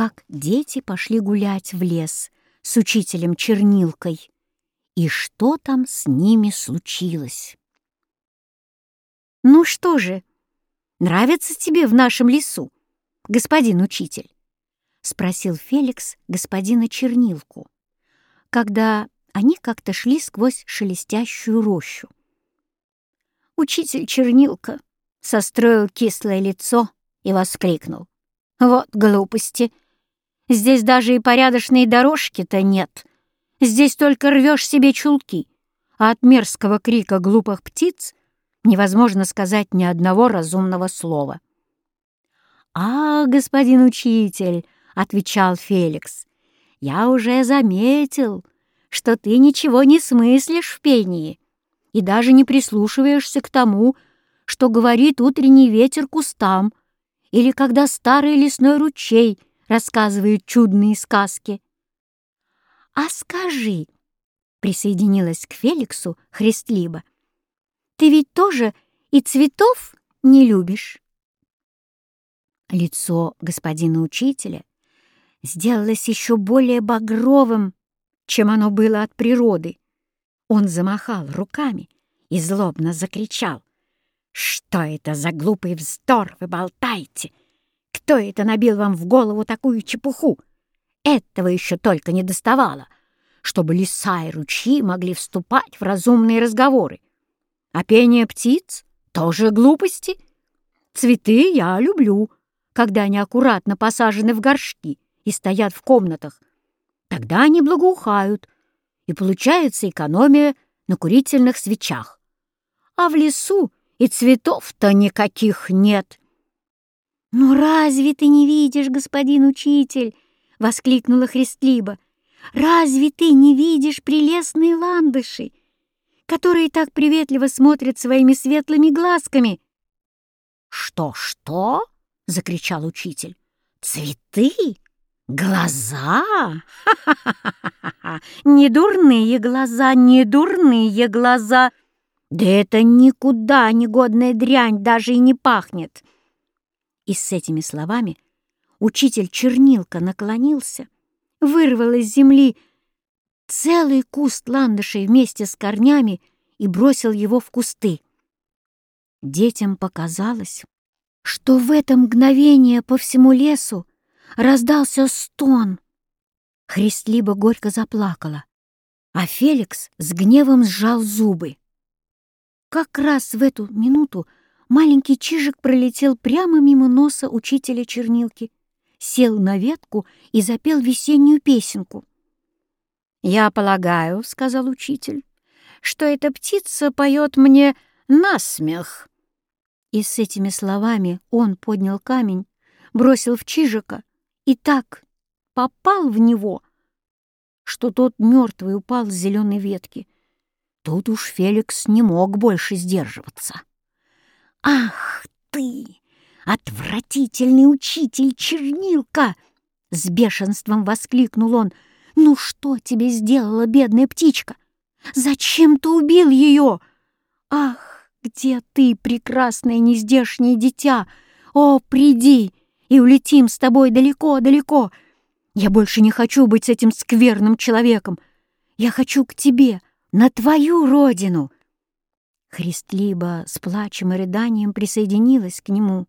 как дети пошли гулять в лес с учителем Чернилкой и что там с ними случилось. «Ну что же, нравится тебе в нашем лесу, господин учитель?» — спросил Феликс господина Чернилку, когда они как-то шли сквозь шелестящую рощу. Учитель Чернилка состроил кислое лицо и воскликнул. «Вот глупости! Здесь даже и порядочной дорожки-то нет. Здесь только рвешь себе чулки, а от мерзкого крика глупых птиц невозможно сказать ни одного разумного слова». «А, господин учитель!» — отвечал Феликс. «Я уже заметил, что ты ничего не смыслишь в пении и даже не прислушиваешься к тому, что говорит утренний ветер кустам или когда старый лесной ручей рассказывает чудные сказки. «А скажи», — присоединилась к Феликсу Христлиба, «ты ведь тоже и цветов не любишь?» Лицо господина учителя сделалось еще более багровым, чем оно было от природы. Он замахал руками и злобно закричал. «Что это за глупый вздор вы болтаете? Кто это набил вам в голову такую чепуху? Этого еще только не доставало, чтобы леса и ручьи могли вступать в разумные разговоры. А пение птиц — тоже глупости. Цветы я люблю, когда они аккуратно посажены в горшки и стоят в комнатах. Тогда они благоухают, и получается экономия на курительных свечах. А в лесу и цветов-то никаких нет. «Ну разве ты не видишь, господин учитель?» — воскликнула Христлиба. «Разве ты не видишь прелестные ландыши, которые так приветливо смотрят своими светлыми глазками?» «Что-что?» — закричал учитель. «Цветы? Глаза? Ха-ха-ха! Не дурные глаза, не дурные глаза!» Да это никуда негодная дрянь даже и не пахнет. И с этими словами учитель Чернилка наклонился, вырвал из земли целый куст ландышей вместе с корнями и бросил его в кусты. Детям показалось, что в это мгновение по всему лесу раздался стон. Христлиба горько заплакала, а Феликс с гневом сжал зубы. Как раз в эту минуту маленький чижик пролетел прямо мимо носа учителя чернилки, сел на ветку и запел весеннюю песенку. «Я полагаю, — сказал учитель, — что эта птица поет мне насмех». И с этими словами он поднял камень, бросил в чижика и так попал в него, что тот мертвый упал с зеленой ветки. Тут уж Феликс не мог больше сдерживаться. «Ах ты, отвратительный учитель Чернилка!» С бешенством воскликнул он. «Ну что тебе сделала бедная птичка? Зачем ты убил ее? Ах, где ты, прекрасное нездешнее дитя? О, приди, и улетим с тобой далеко-далеко. Я больше не хочу быть с этим скверным человеком. Я хочу к тебе, на твою родину!» Христлиба с плачем и рыданием присоединилась к нему.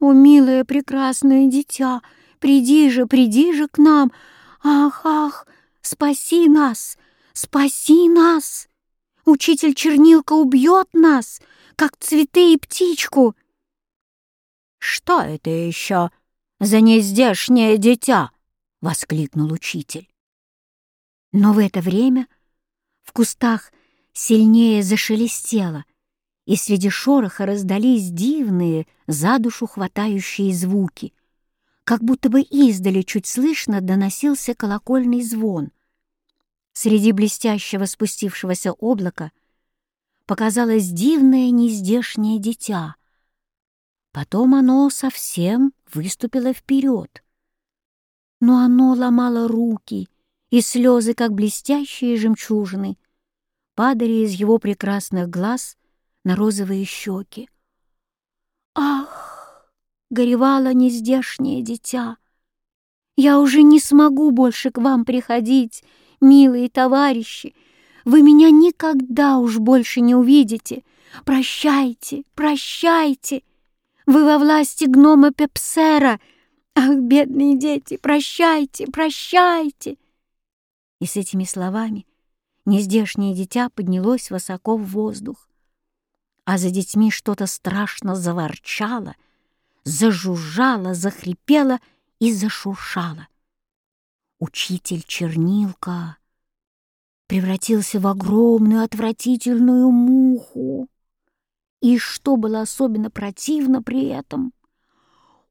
«О, милое прекрасное дитя, приди же, приди же к нам! Ах, ах, спаси нас, спаси нас! Учитель Чернилка убьет нас, как цветы и птичку!» «Что это еще за нездешнее дитя?» — воскликнул учитель. Но в это время в кустах сильнее зашелестело, и среди шороха раздались дивные, за душу хватающие звуки, как будто бы издали чуть слышно доносился колокольный звон. Среди блестящего спустившегося облака показалось дивное нездешнее дитя. Потом оно совсем выступило вперед. Но оно ломало руки и слезы, как блестящие жемчужины, падали из его прекрасных глаз на розовые щеки. «Ах!» — горевало нездешнее дитя. Я уже не смогу больше к вам приходить, милые товарищи. Вы меня никогда уж больше не увидите. Прощайте, прощайте. Вы во власти гнома Пепсера. Ах, бедные дети, прощайте, прощайте. И с этими словами нездешнее дитя поднялось высоко в воздух. А за детьми что-то страшно заворчало, зажужжало, захрипело и зашуршало. Учитель Чернилка превратился в огромную отвратительную муху. И что было особенно противно при этом,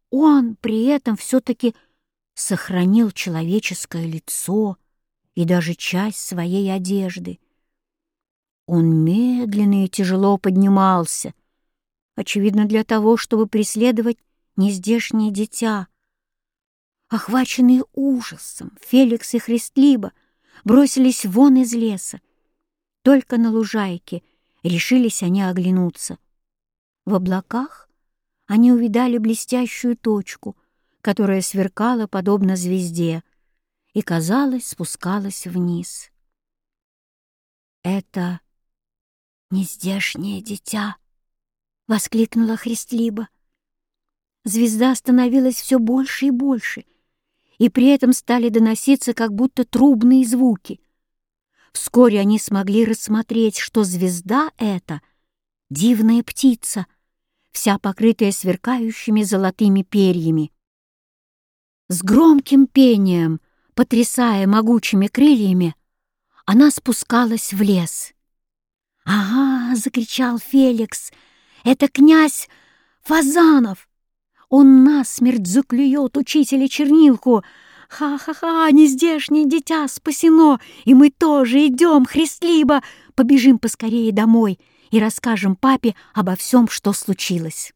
он при этом все-таки сохранил человеческое лицо и даже часть своей одежды. Он медленно и тяжело поднимался, очевидно, для того, чтобы преследовать нездешнее дитя. Охваченные ужасом, Феликс и Христлиба бросились вон из леса. Только на лужайке решились они оглянуться. В облаках они увидали блестящую точку, которая сверкала подобно звезде и, казалось, спускалась вниз. «Это нездешнее дитя!» — воскликнула Христлиба. Звезда становилась все больше и больше, и при этом стали доноситься как будто трубные звуки. Вскоре они смогли рассмотреть, что звезда эта — дивная птица, вся покрытая сверкающими золотыми перьями. С громким пением, потрясая могучими крыльями, она спускалась в лес. «Ага!» — закричал Феликс. «Это князь Фазанов! Он насмерть заклюет учителя чернилку! Ха-ха-ха, нездешнее дитя спасено, и мы тоже идем, Христлиба, побежим поскорее домой и расскажем папе обо всем, что случилось.